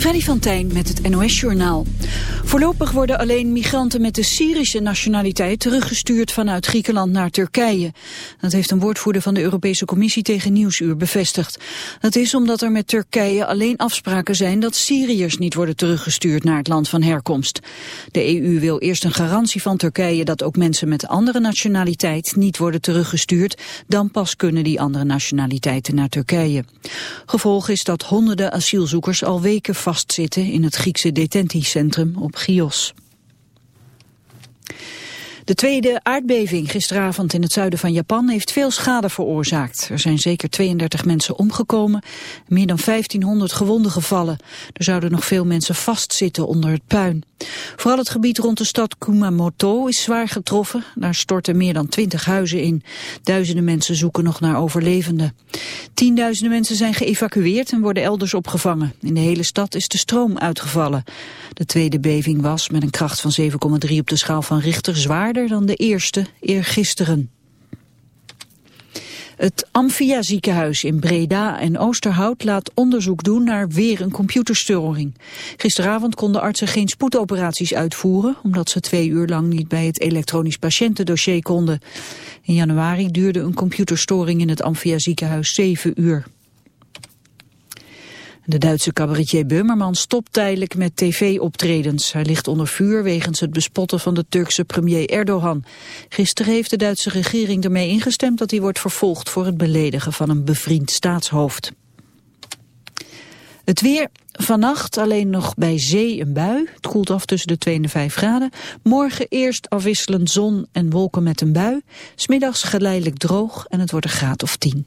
Freddy van Tijn met het NOS-journaal. Voorlopig worden alleen migranten met de Syrische nationaliteit teruggestuurd vanuit Griekenland naar Turkije. Dat heeft een woordvoerder van de Europese Commissie tegen Nieuwsuur bevestigd. Dat is omdat er met Turkije alleen afspraken zijn dat Syriërs niet worden teruggestuurd naar het land van herkomst. De EU wil eerst een garantie van Turkije dat ook mensen met andere nationaliteit niet worden teruggestuurd. Dan pas kunnen die andere nationaliteiten naar Turkije. Gevolg is dat honderden asielzoekers al weken vastzitten in het Griekse detentiecentrum op Chios. De tweede aardbeving gisteravond in het zuiden van Japan heeft veel schade veroorzaakt. Er zijn zeker 32 mensen omgekomen, meer dan 1500 gewonden gevallen. Er zouden nog veel mensen vastzitten onder het puin. Vooral het gebied rond de stad Kumamoto is zwaar getroffen. Daar storten meer dan 20 huizen in. Duizenden mensen zoeken nog naar overlevenden. Tienduizenden mensen zijn geëvacueerd en worden elders opgevangen. In de hele stad is de stroom uitgevallen. De tweede beving was met een kracht van 7,3 op de schaal van Richter zwaarder dan de eerste eergisteren. Het Amphia ziekenhuis in Breda en Oosterhout laat onderzoek doen naar weer een computerstoring. Gisteravond konden artsen geen spoedoperaties uitvoeren, omdat ze twee uur lang niet bij het elektronisch patiëntendossier konden. In januari duurde een computerstoring in het Amphia ziekenhuis zeven uur. De Duitse cabaretier Böhmerman stopt tijdelijk met tv-optredens. Hij ligt onder vuur wegens het bespotten van de Turkse premier Erdogan. Gisteren heeft de Duitse regering ermee ingestemd dat hij wordt vervolgd voor het beledigen van een bevriend staatshoofd. Het weer, vannacht alleen nog bij zee een bui. Het koelt af tussen de 2 en de 5 graden. Morgen eerst afwisselend zon en wolken met een bui. Smiddags geleidelijk droog en het wordt een graad of 10.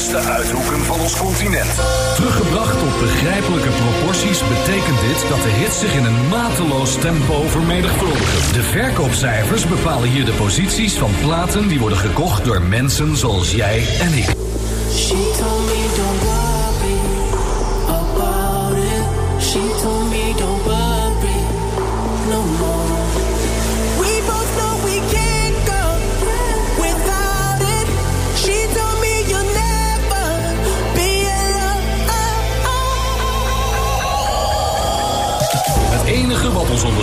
Verste uithoeken van ons continent. Teruggebracht tot begrijpelijke proporties betekent dit dat de hits zich in een mateloos tempo vermenigvuldigen. De verkoopcijfers bepalen hier de posities van platen die worden gekocht door mensen zoals jij en ik.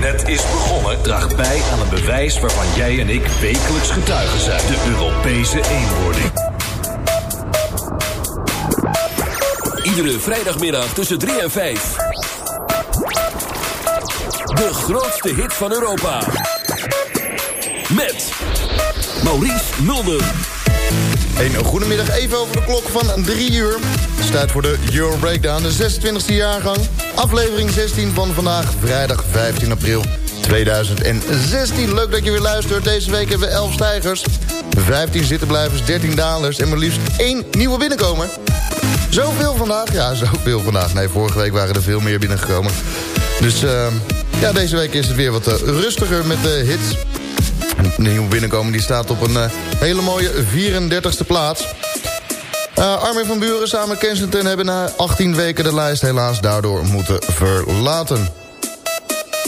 net is begonnen, draagt bij aan een bewijs waarvan jij en ik wekelijks getuigen zijn: de Europese eenwording. Iedere vrijdagmiddag tussen 3 en 5. De grootste hit van Europa. Met Maurice Mulder. Een goedemiddag, even over de klok van 3 uur. Het is tijd voor de Euro Breakdown, de 26e jaargang. Aflevering 16 van vandaag, vrijdag 15 april 2016. Leuk dat je weer luistert. Deze week hebben we 11 stijgers, 15 zittenblijvers, 13 dalers... en maar liefst één nieuwe binnenkomer. Zoveel vandaag? Ja, zoveel vandaag. Nee, vorige week waren er veel meer binnengekomen. Dus uh, ja, deze week is het weer wat uh, rustiger met de hits. De nieuwe binnenkomer die staat op een uh, hele mooie 34ste plaats. Armin van Buren samen Kensington hebben na 18 weken de lijst helaas daardoor moeten verlaten.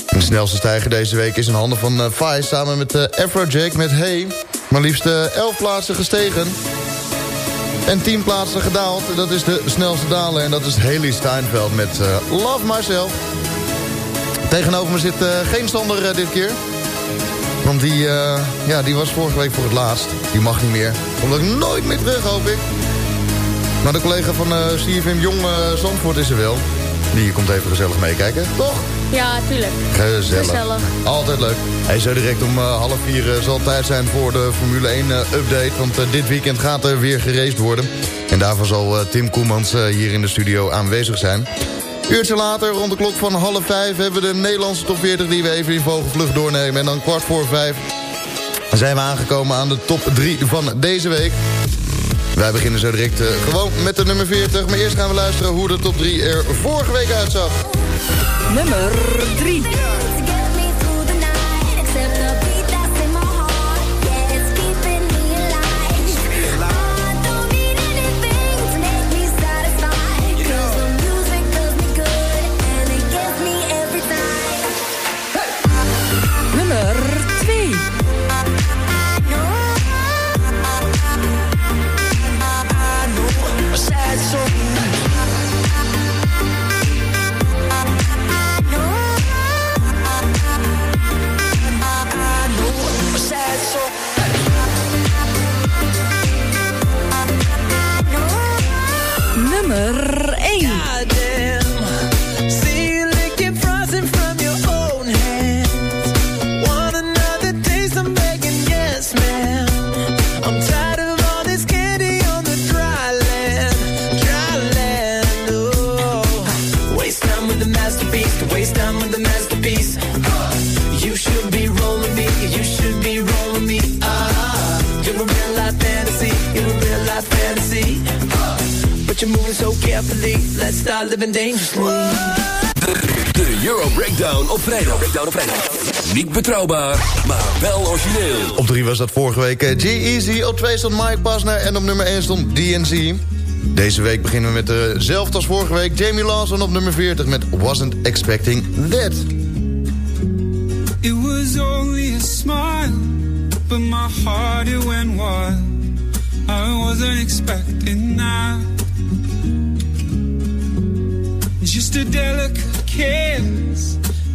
De snelste stijger deze week is in handen van uh, Vice samen met uh, Afrojack met Hey. Maar liefst 11 plaatsen gestegen. En 10 plaatsen gedaald. Dat is de snelste daler. En dat is Haley Steinfeld met uh, Love Myself. Tegenover me zit uh, geen Sander uh, dit keer. Want die, ja, die was vorige week voor het laatst. Die mag niet meer. Komt ook nooit meer terug, hoop ik. Maar de collega van uh, CFM Jong Zandvoort is er wel. Die komt even gezellig meekijken, toch? Ja, tuurlijk. Gezellig. Gezellig. Altijd leuk. Hij zo direct om uh, half vier uh, zal tijd zijn voor de Formule 1 uh, update. Want dit weekend gaat er weer geraced worden. En daarvoor zal Tim Koemans hier in de studio aanwezig zijn. Uurtje later, rond de klok van half vijf... hebben we de Nederlandse top 40 die we even in vogelvlucht doornemen. En dan kwart voor vijf zijn we aangekomen aan de top 3 van deze week. Wij beginnen zo direct gewoon met de nummer 40. Maar eerst gaan we luisteren hoe de top 3 er vorige week uitzag. Nummer 3. Op vrijdag. Breakdown op vrijdag. Niet betrouwbaar, maar wel origineel. Op 3 was dat vorige week eh, G-Eazy. Op 2 stond Mike Pasner. En op nummer 1 stond DNC. Deze week beginnen we met dezelfde als vorige week. Jamie Lawson op nummer 40 met Wasn't Expecting That. It was only a smile. But my heart it went wild. I wasn't expecting that. Just a delicate kiss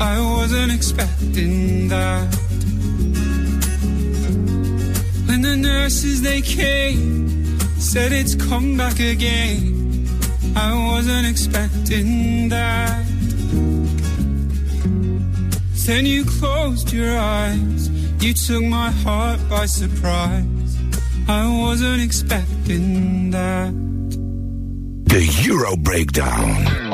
I wasn't expecting that. When the nurses they came, said it's come back again. I wasn't expecting that. Then you closed your eyes. You took my heart by surprise. I wasn't expecting that. The Euro Breakdown.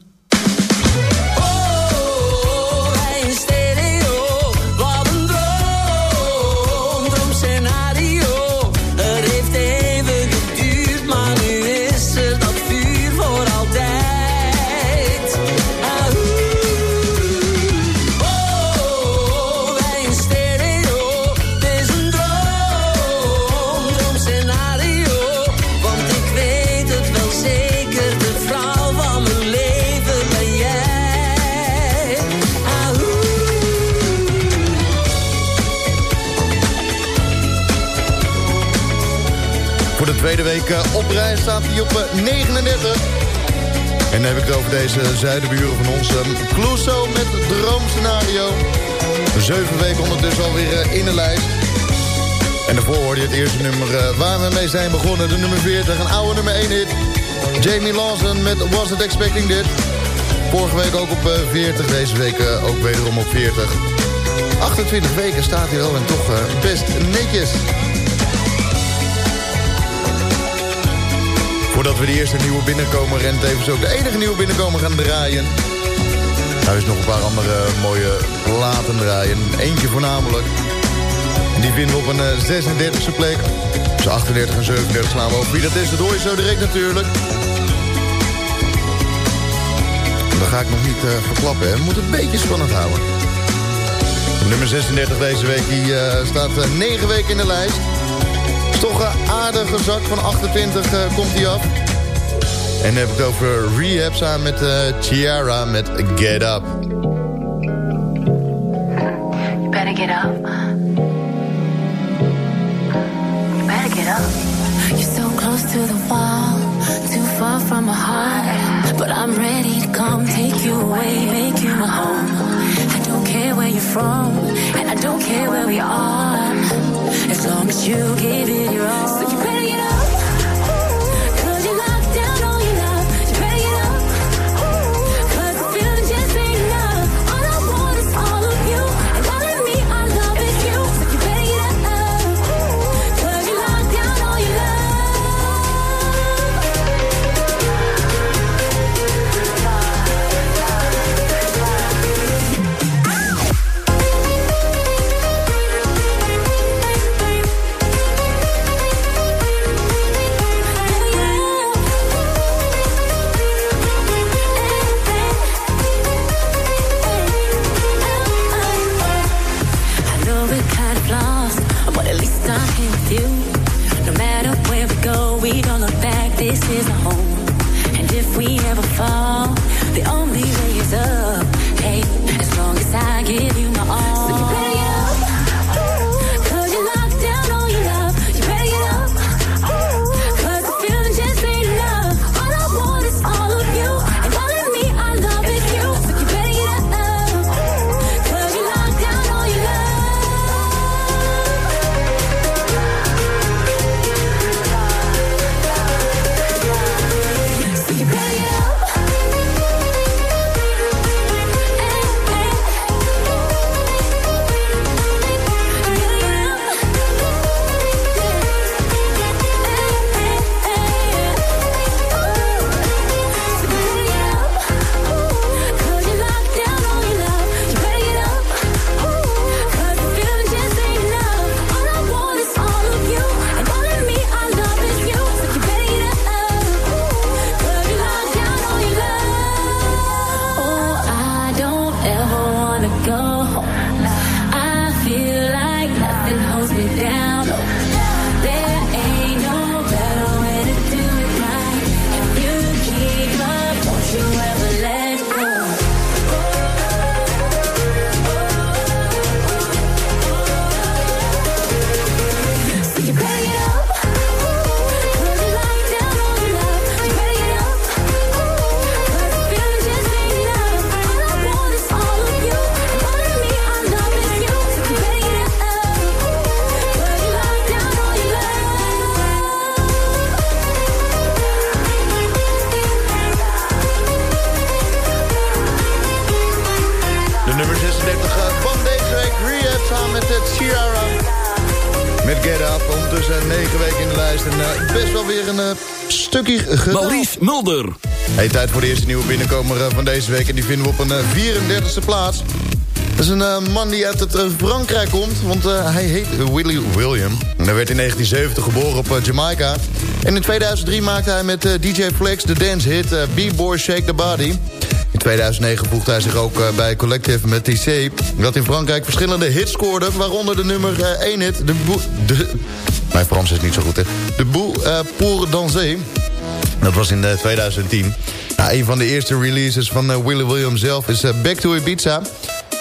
Tweede week eh, op rij staat hij op eh, 39. En dan heb ik het over deze zuidenburen van ons. eh, Clouseau met Droomscenario. Zeven weken ondertussen alweer eh, in de lijst. En daarvoor hoorde je het eerste nummer eh, waar we mee zijn begonnen. De nummer 40, een oude nummer 1 hit. Jamie Lawson met Was It Expecting This. Vorige week ook op eh, 40, deze week eh, ook wederom op 40. 28 weken staat hij wel en toch eh, best netjes. Voordat we de eerste nieuwe binnenkomer en tevens ook de enige nieuwe binnenkomer gaan draaien... Nou is nog een paar andere mooie platen draaien. Eentje voornamelijk. Die vinden we op een eh, 36e plek. Dus 38 en 37 slaan we over. Wie dat is, dat hoor je zo direct natuurlijk. Dat ga ik nog niet eh, verklappen. Hè. We moeten een beetje spannend houden. Nummer 36 deze week die, eh, staat eh, 9 weken in de lijst. Is toch een aardige zak van 28 eh, komt hij af. En dan heb ik het over Rehab samen met eh Ciara met Get Up. You better get up. You better get up. You're so close to the wall, too far from my heart. But I'm ready to come take you away, make you my home. I don't care where you're from, and I don't care where we are. As long as you give it your all. So Mulder. Hey, tijd voor de eerste nieuwe binnenkomer eh, van deze week. En die vinden we op een eh, 34e plaats. Dat is een eh, man die uit het eh, Frankrijk komt. Want eh, hij heet Willy William. Hij werd in 1970 geboren op eh, Jamaica. En in 2003 maakte hij met eh, DJ Flex de dance hit eh, B-Boy Shake the Body. In 2009 voegde hij zich ook eh, bij Collective met TC. Dat in Frankrijk verschillende hits scoorde. Waaronder de nummer eh, 1 hit. De de, mijn Frans is niet zo goed, hè. De Bout euh, pour danser. Dat was in eh, 2010. Nou, een van de eerste releases van eh, Willy Williams zelf is eh, Back to Ibiza.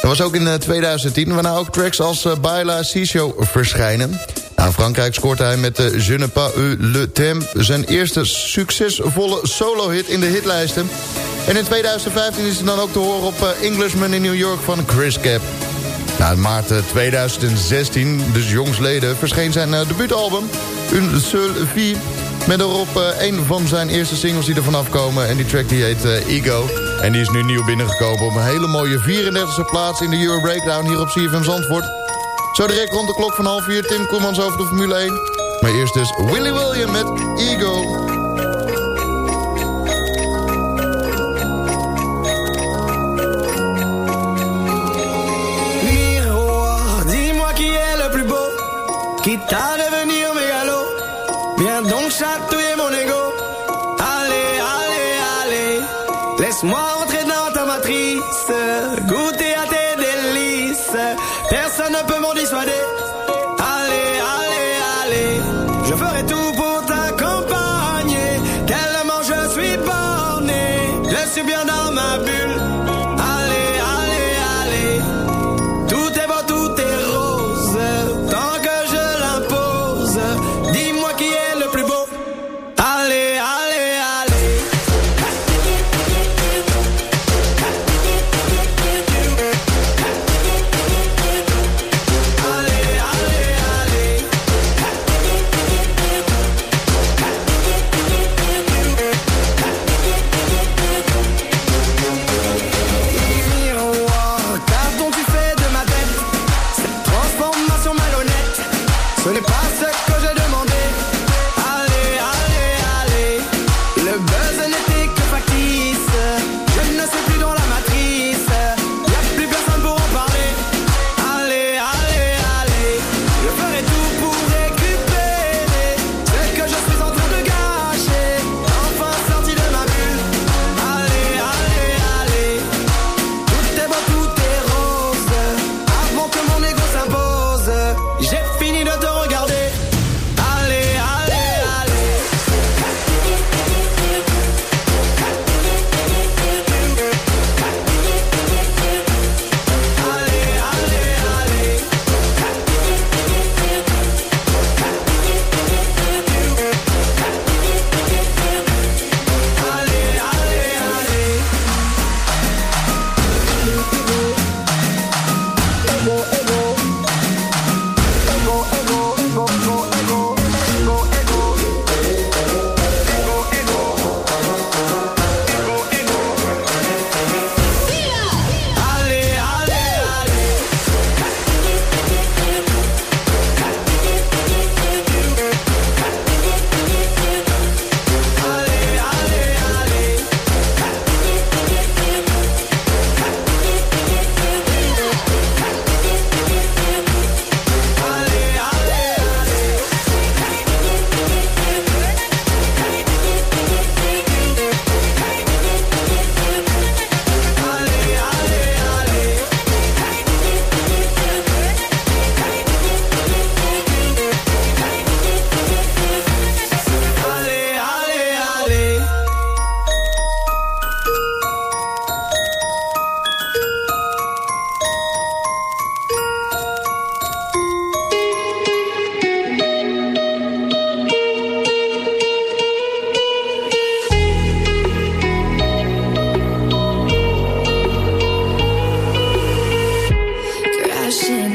Dat was ook in eh, 2010, waarna ook tracks als eh, Baila C-Show verschijnen. Nou, Frankrijk scoort hij met de Je ne pas eu le thème... zijn eerste succesvolle solo-hit in de hitlijsten. En in 2015 is hij dan ook te horen op eh, Englishman in New York van Chris Cap. Nou, in maart 2016, dus jongsleden, verscheen zijn debuutalbum... Une seule vie, met erop uh, een van zijn eerste singles die er vanaf komen. En die track die heet Ego. En die is nu nieuw binnengekomen op een hele mooie 34e plaats... in de Euro Breakdown hier op CFM Zandvoort. Zo direct rond de klok van half vier Tim Koemans over de Formule 1. Maar eerst dus Willy William met Ego.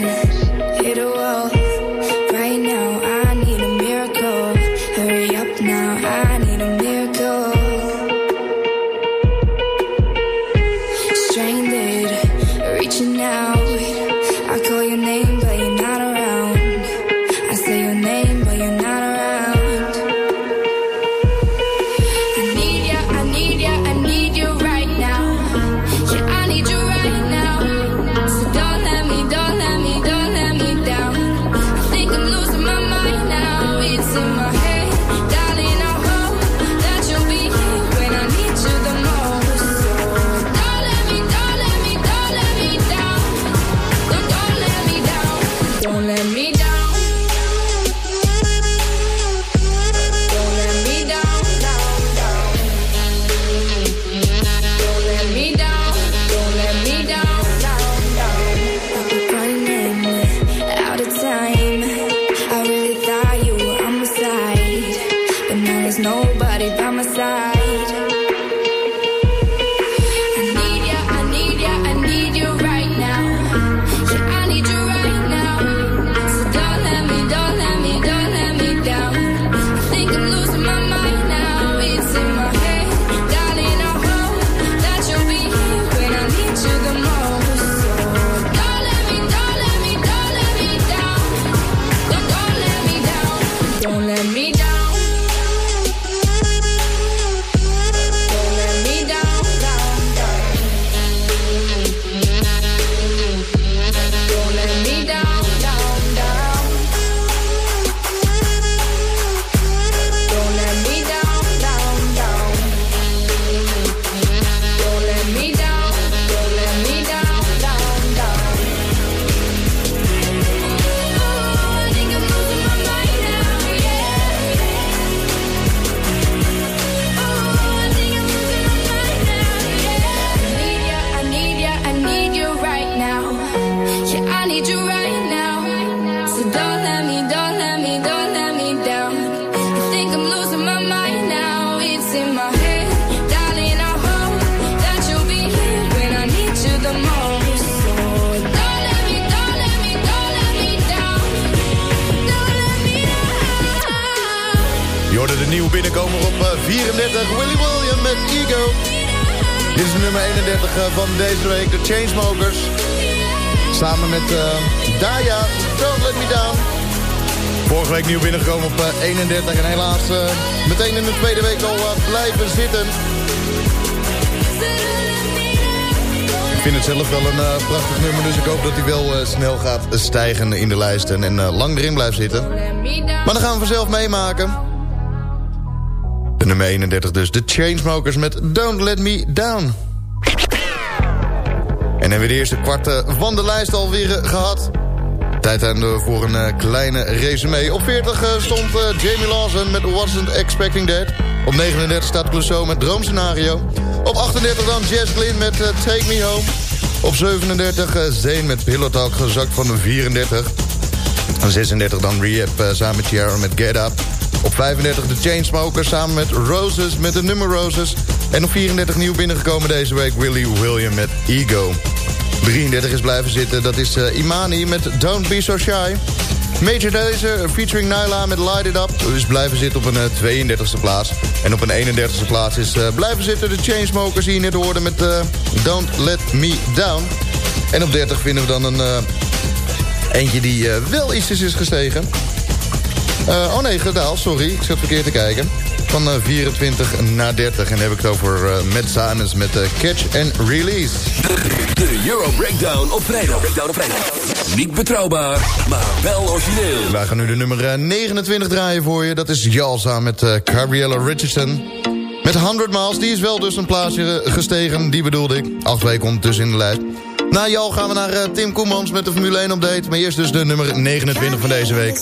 Yes. 31 en helaas eh, meteen in de tweede week al eh, blijven zitten. Ik vind het zelf wel een eh, prachtig nummer, dus ik hoop dat hij wel snel gaat stijgen in de lijsten en lang erin blijft zitten. Maar dan gaan we vanzelf meemaken. De nummer 31 dus, de Chainsmokers met Don't Let Me Down. En hebben we de eerste kwart van de lijst alweer eh, gehad. Tijd aan de- voor een eh, kleine resume. Op 40 eh, stond eh, Jamie Lawson met Wasn't Expecting That. Op 39 staat Clouseau met Droomscenario. Op 38 dan Jess Glynn met eh, Take Me Home. Op 37 eh, Zane met Pillow Talk gezakt van de 34. Op 36 dan Rehab eh, samen met Ciara met Get Up. Op 35 de Chainsmokers samen met Roses met de nummer Roses. En op 34 nieuw binnengekomen deze week Willy William met Ego. 33 is blijven zitten, dat is eh, Imani met Don't Be So Shy. Major Lazer featuring Nyla met Light It Up is blijven zitten op een eh, 32e plaats. En op een 31e plaats is eh, blijven zitten de Chainsmokers je net hoorde met eh, Don't Let Me Down. En op 30 vinden we dan een eh, eentje die eh, wel ietsjes is gestegen. Eh, oh nee, gedaald, sorry. Ik zat verkeerd te kijken. Van eh, 24 naar 30. En dan heb ik het over eh Matt Simons met eh, Catch and Release. De Euro Breakdown op vrijdag. Breakdown op vrijdag. Niet betrouwbaar, maar wel origineel. Wij gaan nu de nummer eh, 29 draaien voor je. Dat is Jalsa met eh Gabriella Richardson. Met 100 miles. Die is wel dus een plaatsje eh, gestegen. Die bedoelde ik. Acht weken ondertussen in de lijst. Na Jal gaan we naar eh, Tim Koemans met de Formule 1 update. Maar eerst dus de nummer 29 van deze week.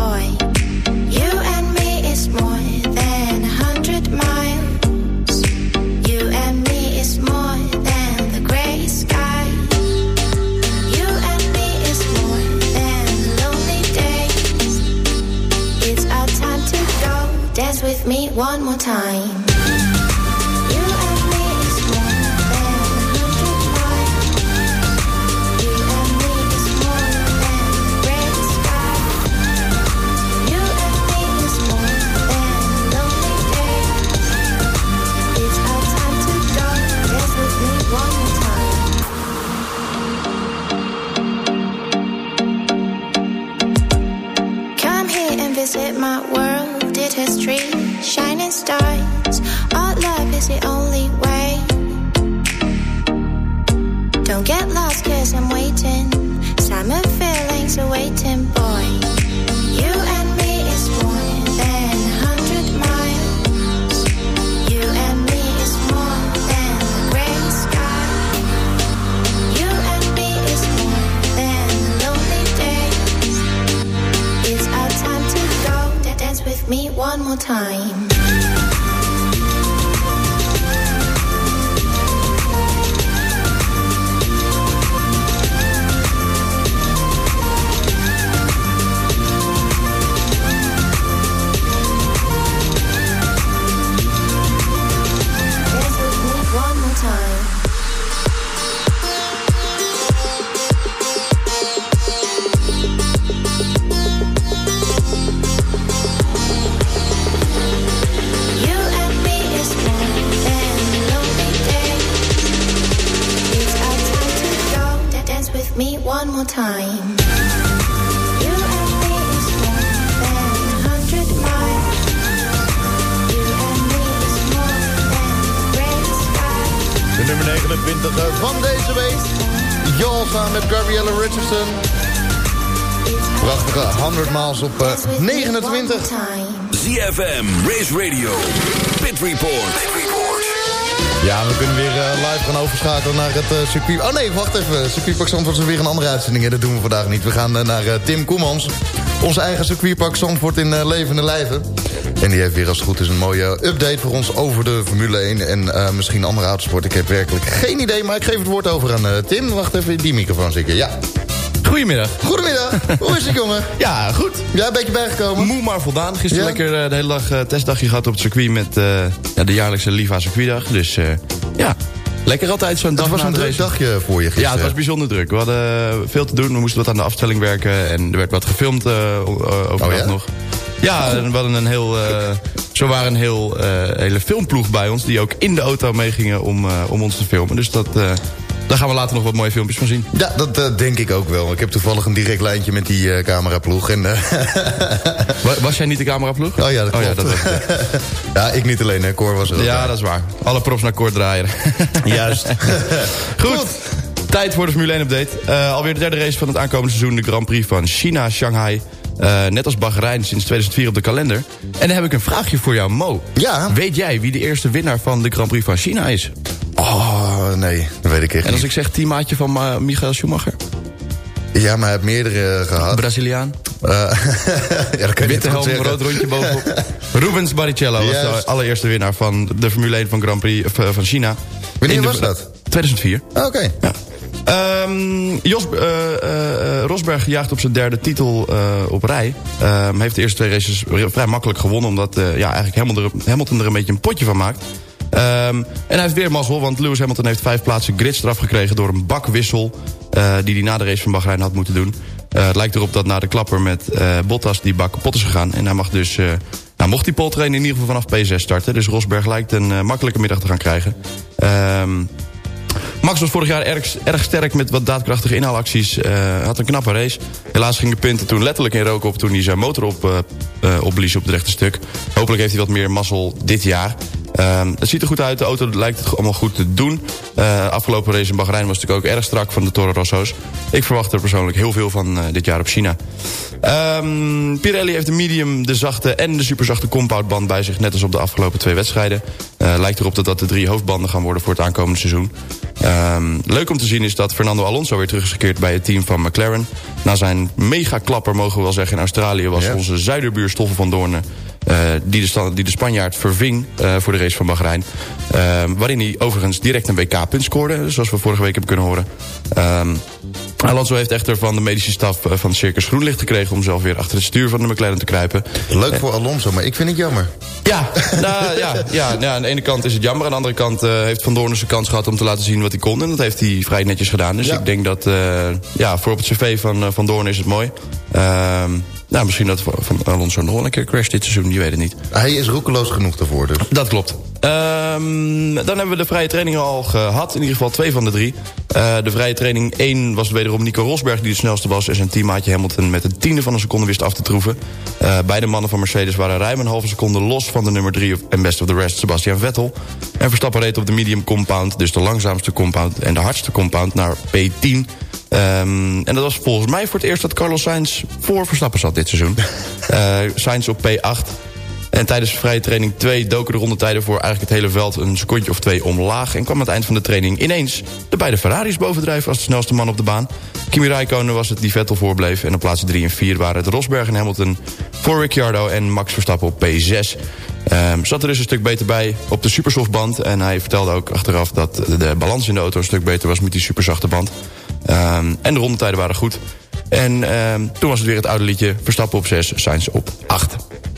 One more time. Come time. Prachtige 100 miles op eh, 29. ZFM, Race Radio, Pit Report. Ja, we kunnen weer eh, live gaan overschakelen naar het eh, circuit. Oh nee, wacht even. Circuitpark Zandvoort is weer een andere uitzending. hè. Dat doen we vandaag niet. We gaan eh, naar eh, Tim Koemans. Onze eigen circuitpark Zandvoort in eh, levende lijven. En die heeft weer als het goed is een mooie update voor ons over de Formule 1 en eh, misschien andere autosport. Ik heb werkelijk geen idee, maar ik geef het woord over aan eh, Tim. Wacht even, die microfoon zeker. Ja. Goedemiddag. Goedemiddag. Hoe is het, jongen? Ja, goed. Ja, een beetje bijgekomen? Moe maar voldaan. Gisteren Ja? lekker eh, de hele dag eh, testdagje gehad op het circuit met eh, ja, de jaarlijkse Liva circuitdag. Dus ja, lekker altijd zo'n dag Het was een druk dagje voor je gisteren. Ja, het was bijzonder druk. We hadden veel te doen. We moesten wat aan de afstelling werken. En er werd wat gefilmd eh, overdag Oh ja? nog. Ja, en we hadden een heel... eh, zo waren een heel, hele filmploeg bij ons... die ook in de auto meegingen om, om ons te filmen. Dus dat, daar gaan we later nog wat mooie filmpjes van zien. Ja, dat eh, denk ik ook wel. Ik heb toevallig een direct lijntje met die eh, cameraploeg. En, eh, Wa- Was jij niet de cameraploeg? oh ja, dat Oh ja, klopt. dat was ja, ik niet alleen, hè. Cor was er Ja, dat is waar. Alle props naar kort draaien. Juist. Goed. Tijd voor de Formule 1 update. Alweer de derde race van het aankomende seizoen. De Grand Prix van China, Shanghai. Net als Bahrein sinds 2004 op de kalender. En dan heb ik een vraagje voor jou, Mo. Ja? Weet jij wie de eerste winnaar van de Grand Prix van China is? Oh, nee, dat weet ik echt En als niet. ik zeg teammaatje van Michael Schumacher? Ja, maar hij heeft meerdere eh, gehad. Braziliaan? Eh, ja, dat kan Witte niet helm, zeggen. rood rondje bovenop. Rubens Barrichello was de allereerste winnaar van de Formule 1 van Grand Prix eh, van China. Wanneer de- was dat? 2004. Ah, Oké. Ja. Ehm, Jos Rosberg jaagt op zijn derde titel op rij. Ehm, heeft de eerste twee races vrij makkelijk gewonnen... omdat ja, eigenlijk Hamilton er, Hamilton er een beetje een potje van maakt. Ehm, en hij heeft weer mazzel, want Lewis Hamilton heeft vijf plaatsen gridstraf gekregen... door een bakwissel eh, die hij na de race van Bahrein had moeten doen. Eh, het lijkt erop dat na de klapper met eh, Bottas die bak kapot is gegaan. En hij mag dus... nou, mocht die poltrain in ieder geval vanaf P6 starten. Dus Rosberg lijkt een makkelijke middag te gaan krijgen. Ehm Max was vorig jaar erg, erg sterk met wat daadkrachtige inhaalacties. had een knappe race. Helaas ging de punten toen letterlijk in rook op... toen hij zijn motor op, eh, opblies op het rechte stuk. Hopelijk heeft hij wat meer mazzel dit jaar. Ehm, het ziet er goed uit. De auto lijkt het allemaal goed te doen. Eh, afgelopen race in Bahrein was natuurlijk ook erg strak van de Toro Rosso's. Ik verwacht er persoonlijk heel veel van eh, dit jaar op China. Ehm, Pirelli heeft de medium, de zachte en de superzachte compoundband bij zich... net als op de afgelopen twee wedstrijden. Eh, lijkt erop dat dat de drie hoofdbanden gaan worden voor het aankomende seizoen. Ehm, leuk om te zien is dat Fernando Alonso weer terug is gekeerd bij het team van McLaren. Na zijn mega-klapper, mogen we wel zeggen, in Australië... was Ja. onze zuiderbuur Stoffel van Doornen... eh, die, de die de Spanjaard verving eh, voor de race van Bahrein. Ehm, waarin hij overigens direct een WK-punt scoorde... zoals we vorige week hebben kunnen horen. Ehm, Alonso heeft echter van de medische staf eh, van Circus Groenlicht gekregen... om zelf weer achter het stuur van de McLaren te kruipen. Leuk voor Alonso, maar ik vind het jammer. Ja, nou, ja, ja, ja, aan de ene kant is het jammer. Aan de andere kant heeft Van Doorn zijn kans gehad om te laten zien wat hij kon. En dat heeft hij vrij netjes gedaan. Dus Ja. ik denk dat, ja, voor op het cv van Van Doorn is het mooi. Ehm, nou, misschien dat Van Alonso nog wel een keer crash dit seizoen, je weet het niet. Hij is roekeloos genoeg daarvoor, dus. Dat klopt. Ehm, dan hebben we de vrije trainingen al gehad. In ieder geval twee van de drie. Eh, de vrije training 1 was wederom Nico Rosberg die het snelste was... en zijn teammaatje Hamilton met een tiende van een seconde wist af te troeven. Eh, beide mannen van Mercedes waren ruim een halve seconde los... van de nummer 3 en best of the rest, Sebastian Vettel. En Verstappen reed op de medium compound, dus de langzaamste compound... en de hardste compound naar P10... Ehm, en dat was volgens mij voor het eerst dat Carlos Sainz voor Verstappen zat dit seizoen. Eh Sainz op P8. En tijdens vrije training 2 doken de rondetijden voor eigenlijk het hele veld een secondje of twee omlaag. En kwam aan het eind van de training ineens de beide Ferraris bovendrijven als de snelste man op de baan. Kimi Räikkönen was het die Vettel voorbleef. En op plaatsen 3 en 4 waren het Rosberg en Hamilton voor Ricciardo en Max Verstappen op P6. Ehm zat er dus een stuk beter bij op de supersoftband. En hij vertelde ook achteraf dat de balans in de auto een stuk beter was met die superzachte band. Ehm, en de rondetijden waren goed. En ehm, toen was het weer het oude liedje. Verstappen op 6, Sainz op 8.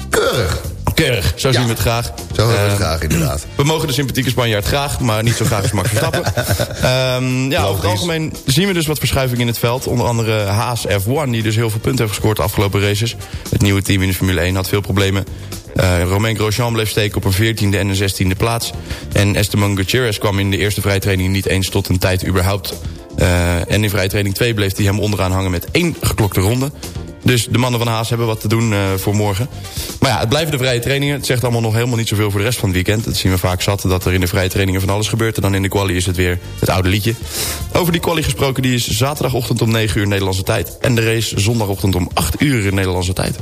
Keurig. Keurig, zo zien we het graag. Zo hebben we het Ehm, graag, inderdaad. We mogen de sympathieke Spanjaard graag, maar niet zo graag als Max Verstappen. Ehm, ja, over het algemeen zien we dus wat verschuiving in het veld. Onder andere Haas F1, die dus heel veel punten heeft gescoord de afgelopen races. Het nieuwe team in de Formule 1 had veel problemen. Eh Romain Grosjean bleef steken op een 14e en een 16e plaats. En Esteban Gutierrez kwam in de eerste vrijtraining niet eens tot een tijd überhaupt. Eh, en in vrijtraining 2 bleef hij hem onderaan hangen met één geklokte ronde. Dus de mannen van Haas hebben wat te doen eh, voor morgen. Maar ja, het blijven de vrije trainingen. Het zegt allemaal nog helemaal niet zoveel voor de rest van het weekend. Dat zien we vaak zat, dat er in de vrije trainingen van alles gebeurt. En dan in de quali is het weer het oude liedje. Over die quali gesproken, die is zaterdagochtend om 9 uur Nederlandse tijd. En de race zondagochtend om 8 uur in Nederlandse tijd.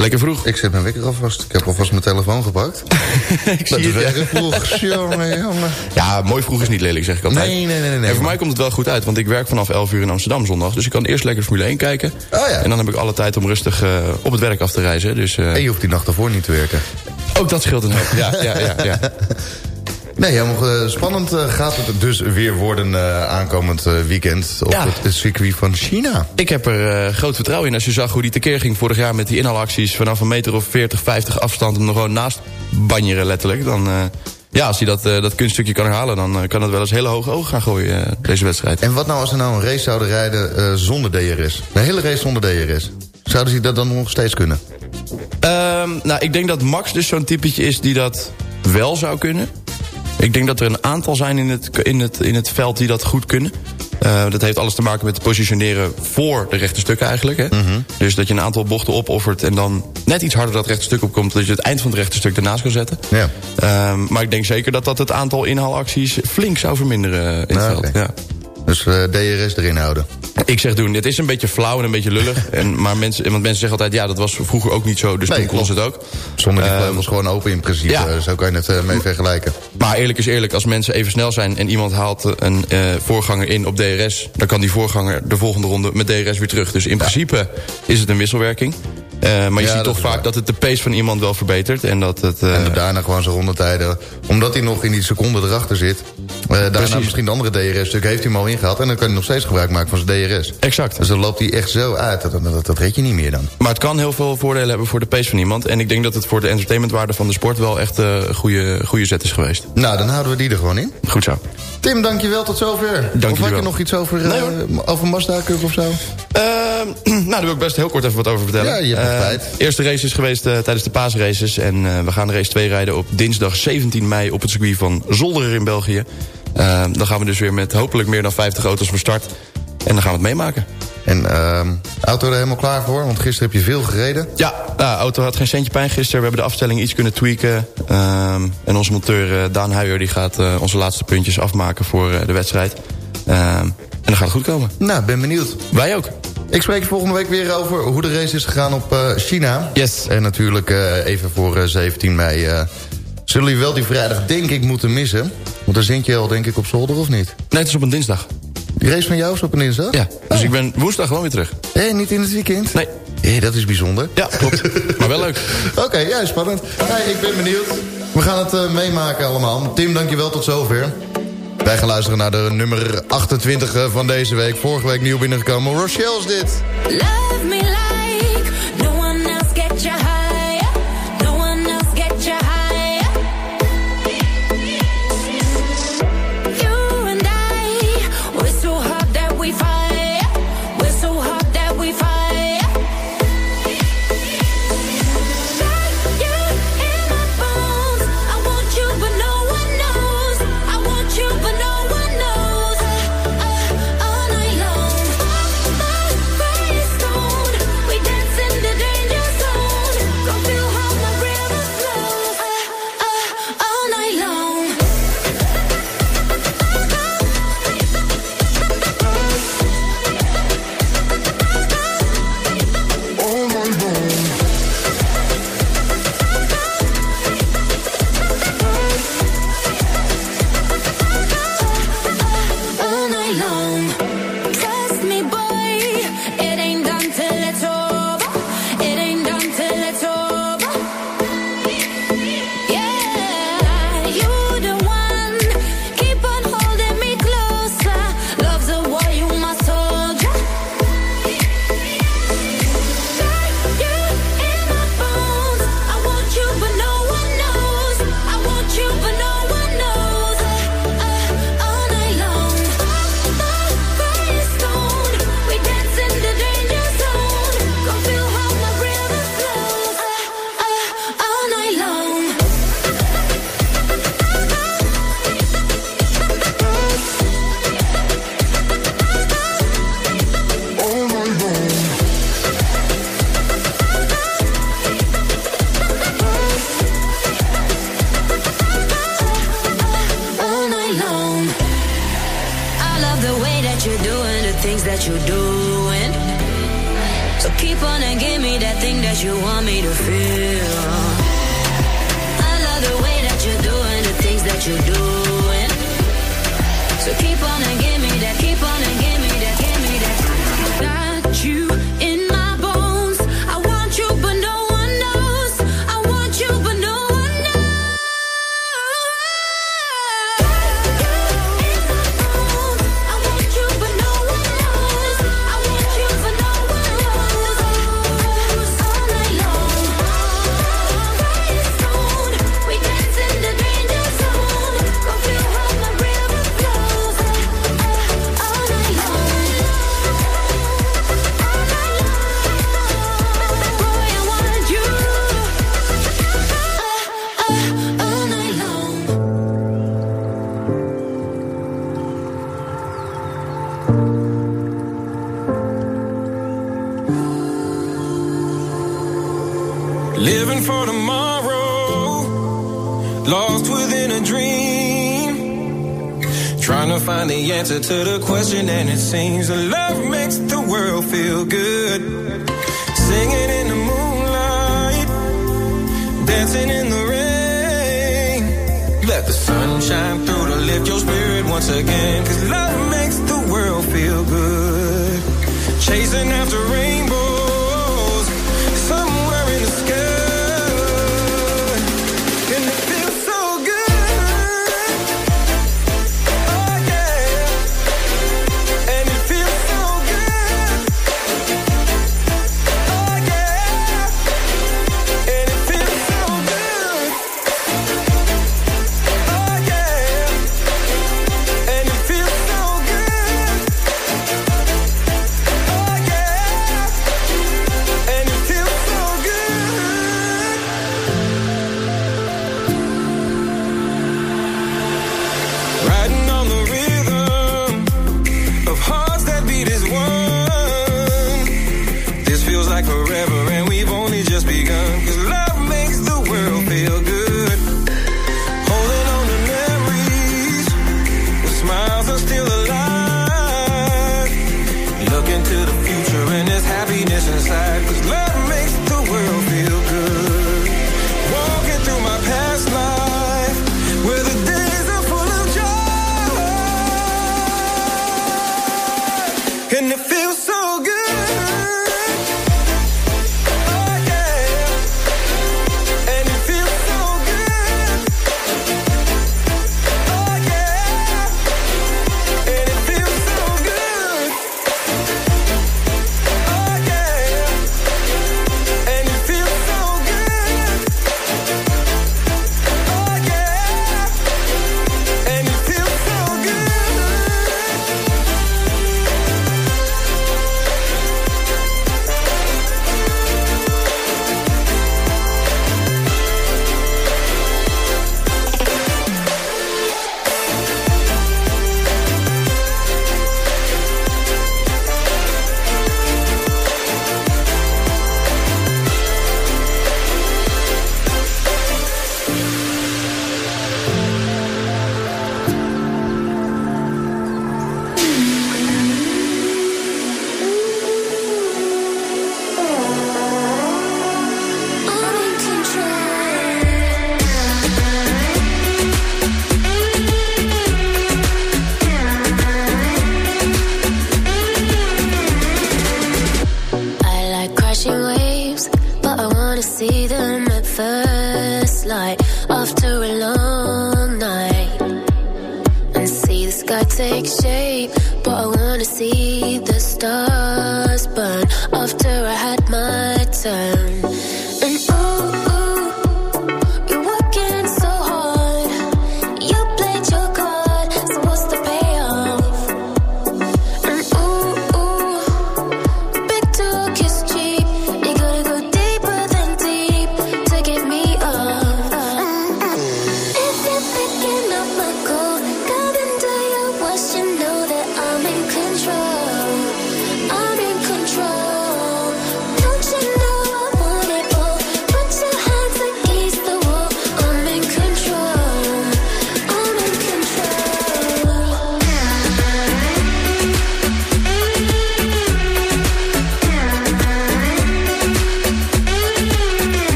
Lekker vroeg. Ik zet mijn wekker alvast. Ik heb alvast mijn telefoon gepakt. Ik Dat is het, erg vroeg. Jongen, jongen. Ja, mooi vroeg is niet lelijk, zeg ik altijd. Nee, nee, nee, nee, nee. En voor mij komt het wel goed uit, want ik werk vanaf 11 uur in Amsterdam zondag. Dus ik kan eerst lekker Formule 1 kijken. Oh ja. En dan heb ik alle tijd om rustig eh, op het werk af te reizen. Dus eh, En je hoeft die nacht ervoor niet te werken. ook dat scheelt een hoop. Ja, ja, ja, ja. Nee, helemaal eh, spannend eh, gaat het dus weer worden eh, aankomend weekend op Ja. het circuit van China. Ik heb er groot vertrouwen in. Als je zag hoe die tekeer ging vorig jaar met die inhaalacties... vanaf een meter of 40, 50 afstand hem er gewoon naast banjeren letterlijk. Dan, ja, als hij dat, dat kunststukje kan herhalen... dan kan het wel eens hele hoge ogen gaan gooien, deze wedstrijd. En wat nou als ze nou een race zouden rijden zonder DRS? Een hele race zonder DRS. Zouden ze dat dan nog steeds kunnen? Ehm, nou, ik denk dat Max dus zo'n typetje is die dat wel zou kunnen. Ik denk dat er een aantal zijn in het, in het, in het veld die dat goed kunnen. Eh, dat heeft alles te maken met het positioneren voor de rechte stukken eigenlijk. Hè? Dus dat je een aantal bochten opoffert en dan net iets harder dat rechte stuk opkomt... dat je het eind van het rechte stuk ernaast kan zetten. Ja. Ehm, maar ik denk zeker dat dat het aantal inhaalacties flink zou verminderen in het Nou, veld. Ja. Dus eh, DRS erin houden. Ik zeg doen, het is een beetje flauw en een beetje lullig. En, maar mensen, want mensen zeggen altijd, ja, dat was vroeger ook niet zo. Dus Nee, toen kon klopt. ze het ook. Zonder die vleugels gewoon open in principe. ja. Eh, Zo kan je het eh, mee vergelijken. Maar eerlijk is eerlijk, als mensen even snel zijn... en iemand haalt een eh, voorganger in op DRS... dan kan die voorganger de volgende ronde met DRS weer terug. Dus in principe is het een wisselwerking. Eh, maar je Ja, ziet toch vaak waar. dat het de pace van iemand wel verbetert. En dat het... eh, En daarna gewoon zijn rondetijden. Omdat hij nog in die seconde erachter zit. eh, daarna misschien de andere DRS-stuk heeft hij hem al ingehaald. En dan kan hij nog steeds gebruik maken van zijn DRS. Exact. Dus dan loopt hij echt zo uit. Dat, dat, dat, red je niet meer dan. Maar het kan heel veel voordelen hebben voor de pace van iemand. En ik denk dat het voor de entertainmentwaarde van de sport... wel echt een goede, goede zet is geweest. Nou, dan houden we die er gewoon in. Goed zo. Tim, dankjewel tot zover. Dank of had je nog iets over, Nee, over Mazda Cup of zo? Ehm, nou, daar wil ik best heel kort even wat over vertellen. Ja, Eh, tijd. Eerste race is geweest eh, tijdens de paasraces. En eh, we gaan de race 2 rijden op dinsdag 17 mei... op het circuit van Zolderer in België. Dan gaan we dus weer met hopelijk meer dan 50 auto's van start. En dan gaan we het meemaken. En ehm auto er helemaal klaar voor? Want gisteren heb je veel gereden. Ja, nou, auto had geen centje pijn gisteren. We hebben de afstelling iets kunnen tweaken. Ehm, en onze monteur Daan Huijer die gaat onze laatste puntjes afmaken voor de wedstrijd. Ehm, en dan gaat het goed komen. Nou, ben benieuwd. Wij ook. Ik spreek volgende week weer over hoe de race is gegaan op eh, China. Yes. En natuurlijk eh, even voor eh, 17 mei... eh, zullen jullie wel die vrijdag denk ik moeten missen. Want dan zink je al denk ik op zolder of niet? Nee, het is op een dinsdag. Die race van jou is op een dinsdag? Ja, dus ik ben woensdag gewoon weer terug. Hé, niet in het weekend? Nee. Hé, dat is bijzonder. Ja, klopt. maar wel leuk. Oké, ja, spannend. Hey, ik ben benieuwd. We gaan het meemaken allemaal. Tim, dankjewel tot zover. Wij gaan luisteren naar de nummer 28 eh, van deze week. Vorige week nieuw binnengekomen. Rochelle is dit. what you're doing. So keep on and give me that thing that you want me to feel. answer the question, and it seems that love makes the world feel good.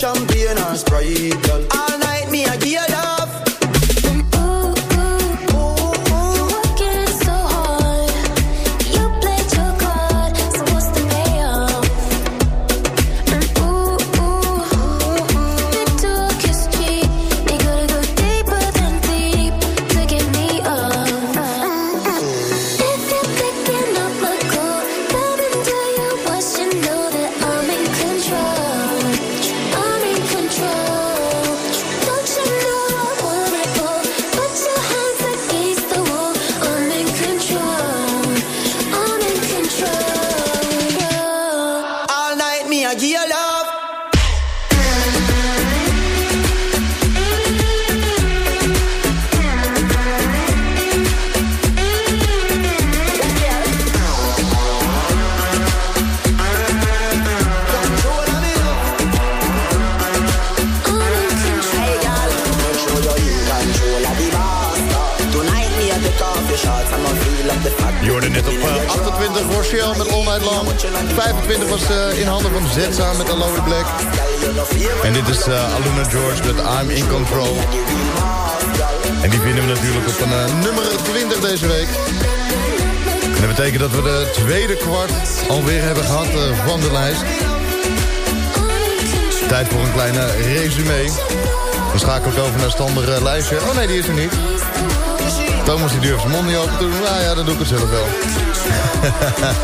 Champagne or Sprite, girl.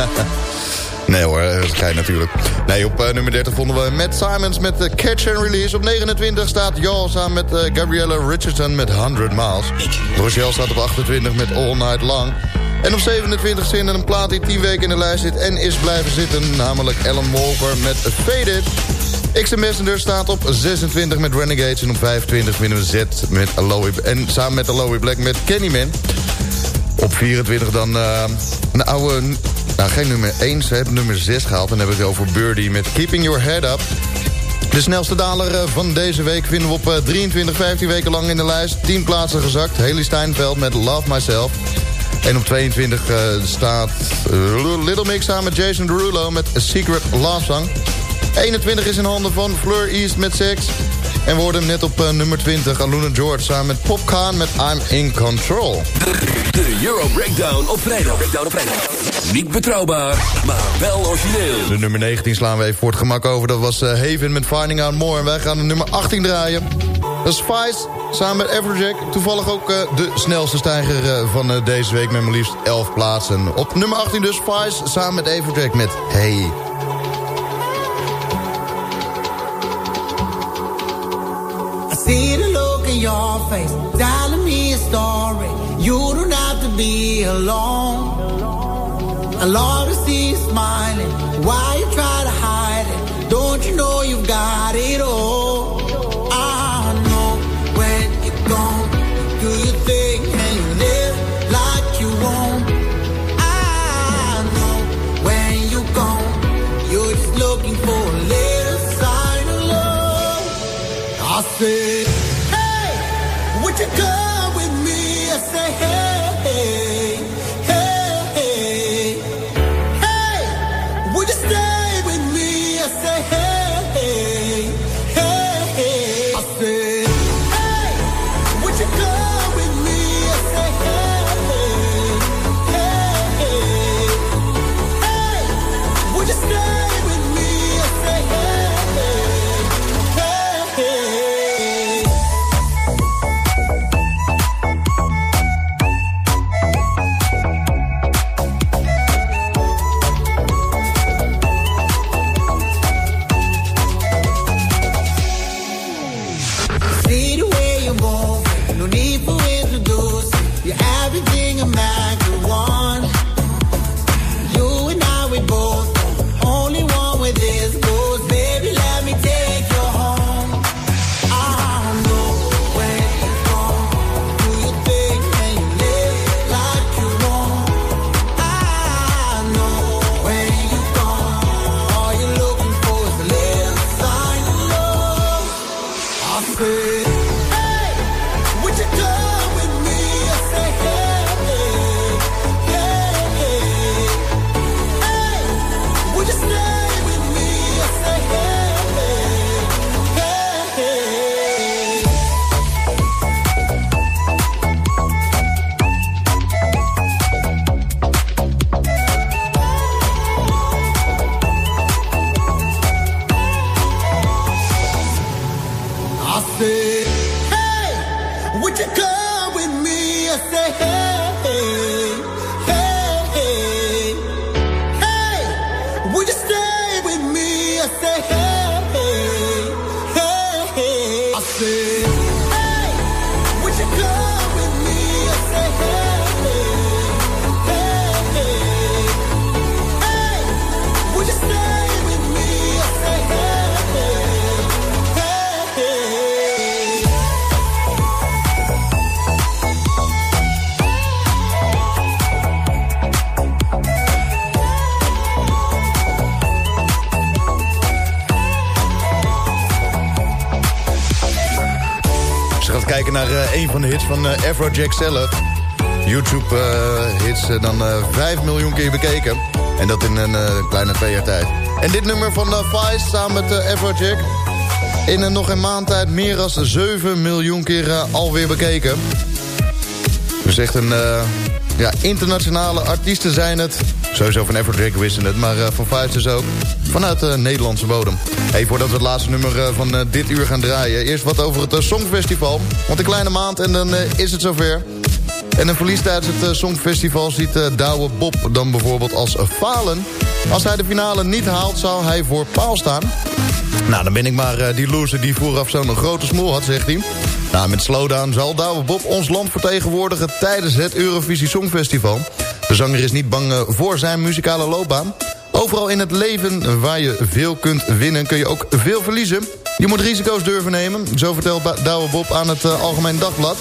nee hoor, dat is gein natuurlijk. Nee, op eh, nummer 30 vonden we Matt Simons met eh, Catch and Release. Op 29 staat Jaw samen met eh, Gabriella Richardson met 100 Miles. Rochelle staat op 28 met All Night Long. En op 27 zin een plaat die 10 weken in de lijst zit en is blijven zitten. Namelijk Ellen Walker met Faded. X Messenger staat op 26 met Renegades. En op 25 vinden we Z met Aloe, en samen met Aloe Black met Candyman. Op 24 dan eh, een oude... Nou, geen nummer 1, ze hebben nummer 6 gehaald. En dan hebben we het over Birdie met Keeping Your Head Up. De snelste daler eh, van deze week vinden we op eh, 23, 15 weken lang in de lijst. 10 plaatsen gezakt. Haley Steinfeld met Love Myself. En op 22 eh, staat eh, Little Mix samen met Jason Derulo met A Secret Love Song. 21 is in handen van Fleur East met Sex. En we hoorden hem net op eh, nummer 20. Aluna George samen met Popcorn met I'm In Control. De Euro Breakdown op vrijdag. Breakdown op vrijdag. Niet betrouwbaar, maar wel origineel. De nummer 19 slaan we even voor het gemak over. Dat was eh, Haven met Finding Out More. En wij gaan de nummer 18 draaien. Dat is Vice samen met Everjack. Toevallig ook eh, de snelste stijger van deze week met maar liefst 11 plaatsen. Op nummer 18 dus Vice samen met Everjack met Hey. See the look in your face, telling me a story. You don't have to be alone. I love to see you smiling. Why you try to hide it? Don't you know you've got it all? I een van de hits van uh, Afrojack zelf. YouTube-hits dan 5 miljoen keer bekeken. En dat in een kleine twee jaar tijd. En dit nummer van Vice samen met Afrojack... in nog een maand tijd meer dan 7 miljoen keer alweer bekeken. Dus echt een ja, internationale artiesten zijn het. Sowieso van Everdrag wisten het, maar uh, van Vice dus ook. Vanuit de Nederlandse bodem. Hey, voordat we het laatste nummer uh, van dit uur gaan draaien... eerst wat over het Songfestival. Want een kleine maand en dan is het zover. En een verlies tijdens het Songfestival ziet Douwe Bob dan bijvoorbeeld als falen. Als hij de finale niet haalt, zou hij voor paal staan. Nou, dan ben ik maar die loser die vooraf zo'n grote smoel had, zegt hij. Nou, met Slowdown zal Douwe Bob ons land vertegenwoordigen tijdens het Eurovisie Songfestival. De zanger is niet bang eh, voor zijn muzikale loopbaan. Overal in het leven waar je veel kunt winnen kun je ook veel verliezen. Je moet risico's durven nemen, zo vertelt Douwe Bob aan het uh, Algemeen Dagblad.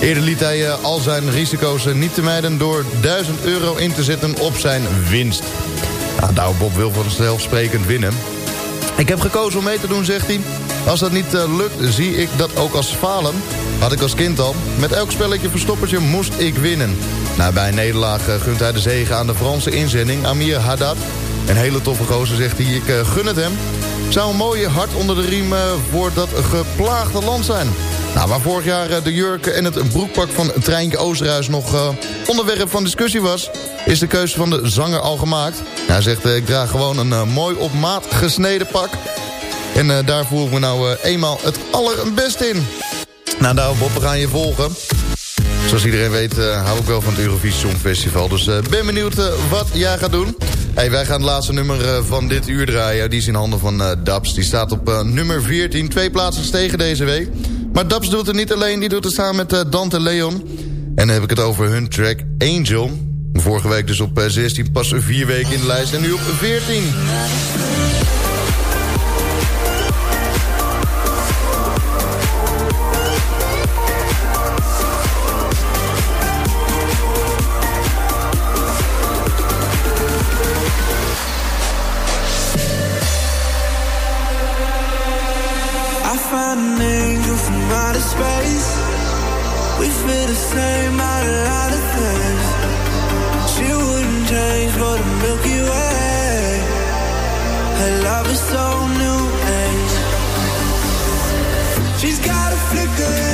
Eerder liet hij uh, al zijn risico's niet te mijden door 1000 euro in te zetten op zijn winst. Nou, Douwe Bob wil vanzelfsprekend winnen. Ik heb gekozen om mee te doen, zegt hij. Als dat niet lukt, zie ik dat ook als falen. Had ik als kind al. Met elk spelletje verstoppertje moest ik winnen. Nou, bij een nederlaag uh, gunt hij de zegen aan de Franse inzending, Amir Haddad. Een hele toffe gozer, zegt hij. Ik uh, gun het hem. Zou een mooie hart onder de riem voor dat geplaagde land zijn. Nou, waar vorig jaar de jurk en het broekpak van Treintje Oosterhuis nog onderwerp van discussie was... is de keuze van de zanger al gemaakt. Hij zegt, ik draag gewoon een mooi op maat gesneden pak... En daar voel ik me nou eenmaal het allerbeste in. Nou, nou Bob, we gaan je volgen. Zoals iedereen weet uh, hou ik wel van het Eurovisie Songfestival. Dus ben benieuwd wat jij gaat doen. Hey, wij gaan het laatste nummer van dit uur draaien. Die is in handen van Dabs. Die staat op nummer 14. Twee plaatsen gestegen deze week. Maar Dabs doet het niet alleen. Die doet het samen met Dante Leon. En dan heb ik het over hun track Angel. Vorige week dus op 16, pas vier weken in de lijst. En nu op 14. from outer space. We feel the same about a lot of things. She wouldn't change for the Milky Way. Her love is so new age. She's got a flicker.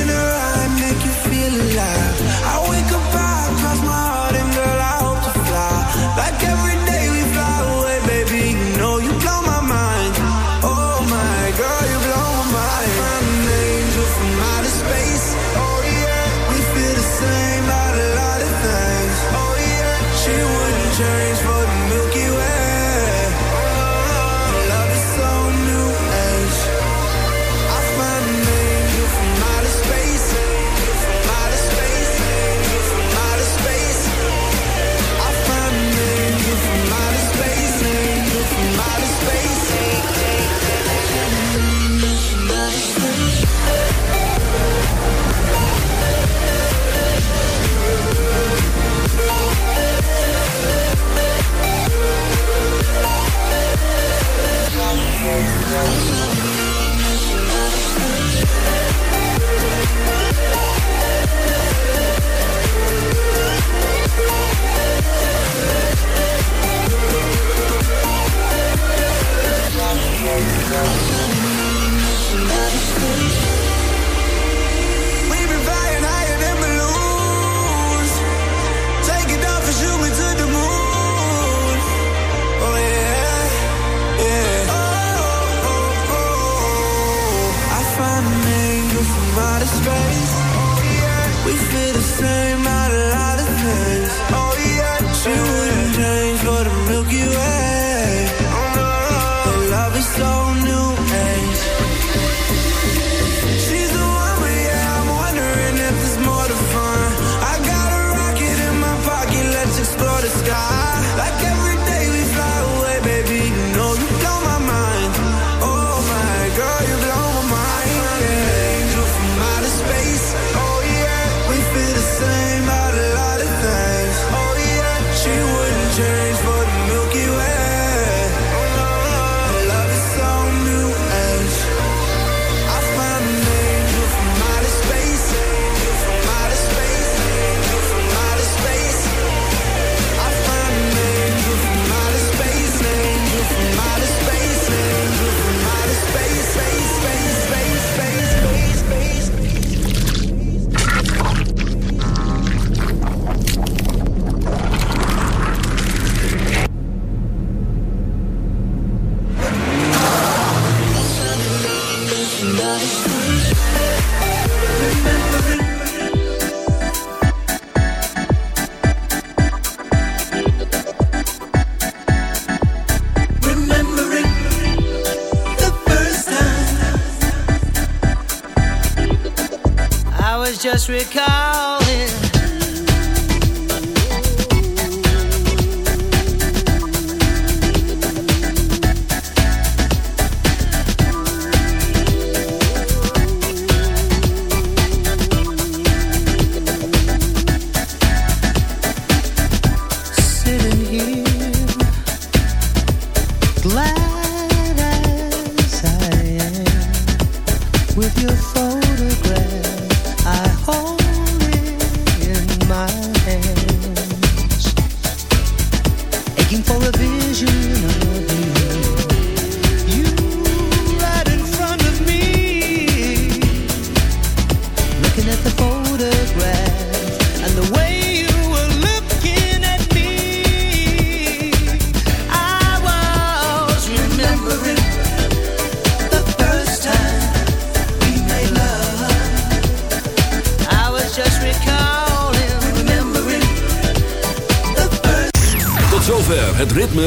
Africa.